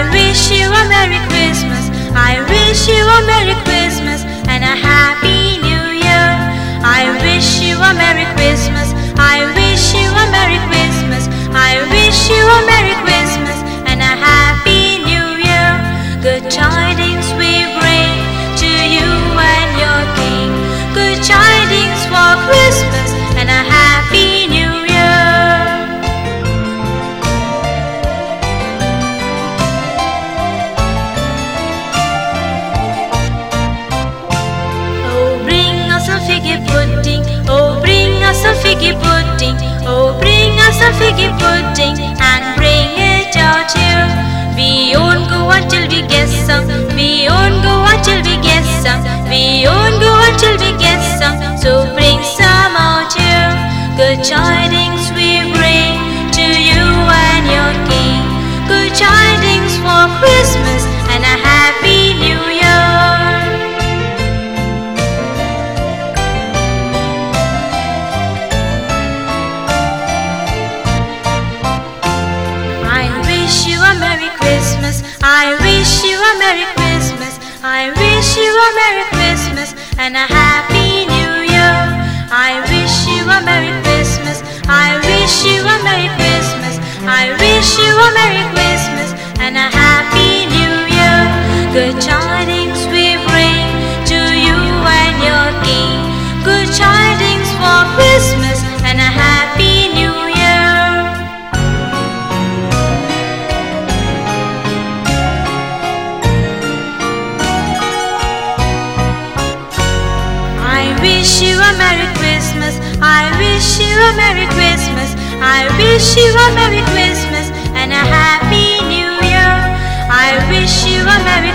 I wish you a Merry Christmas. I wish you a Merry Christmas. tidings we bring to you and your King. Good tidings for Christmas and a happy new year. I wish you a Merry Christmas. I wish you a Merry Christmas. I wish you a Merry Christmas and a happy wish you a Merry Christmas. I wish you a Merry Christmas. I wish you a Merry Christmas and a Happy New Year. I wish you a Merry